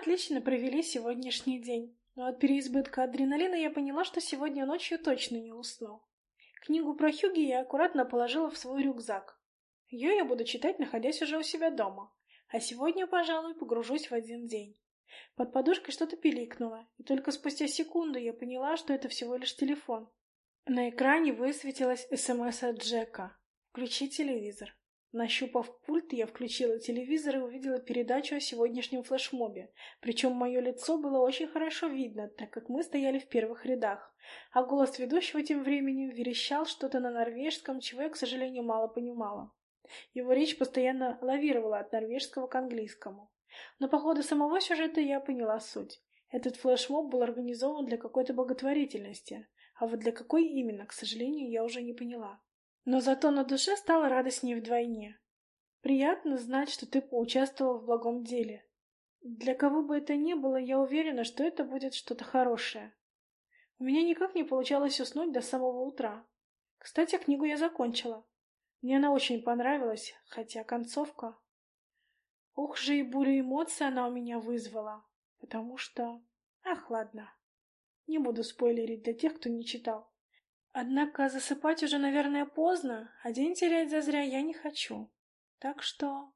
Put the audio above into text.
отлично провели сегодняшний день. Но от переизбытка адреналина я поняла, что сегодня ночью точно не усну. Книгу про Хюги я аккуратно положила в свой рюкзак. Ее я буду читать, находясь уже у себя дома. А сегодня, пожалуй, погружусь в один день. Под подушкой что-то пиликнуло, и только спустя секунду я поняла, что это всего лишь телефон. На экране высветилась СМС от Джека. «Включи телевизор». Нащупав пульт, я включила телевизор и увидела передачу о сегодняшнем флешмобе. Причем мое лицо было очень хорошо видно, так как мы стояли в первых рядах. А голос ведущего тем временем верещал что-то на норвежском, чего я, к сожалению, мало понимала. Его речь постоянно лавировала от норвежского к английскому. Но по ходу самого сюжета я поняла суть. Этот флешмоб был организован для какой-то благотворительности, а вот для какой именно, к сожалению, я уже не поняла. Но зато на душе стало радостнее вдвойне. Приятно знать, что ты поучаствовал в благом деле. Для кого бы это ни было, я уверена, что это будет что-то хорошее. У меня никак не получалось уснуть до самого утра. Кстати, книгу я закончила. Мне она очень понравилась, хотя концовка... Ух же и бурю эмоций она у меня вызвала, потому что... Ах, ладно. Не буду спойлерить для тех, кто не читал. Однако засыпать уже, наверное, поздно, а день терять зазря я не хочу. Так что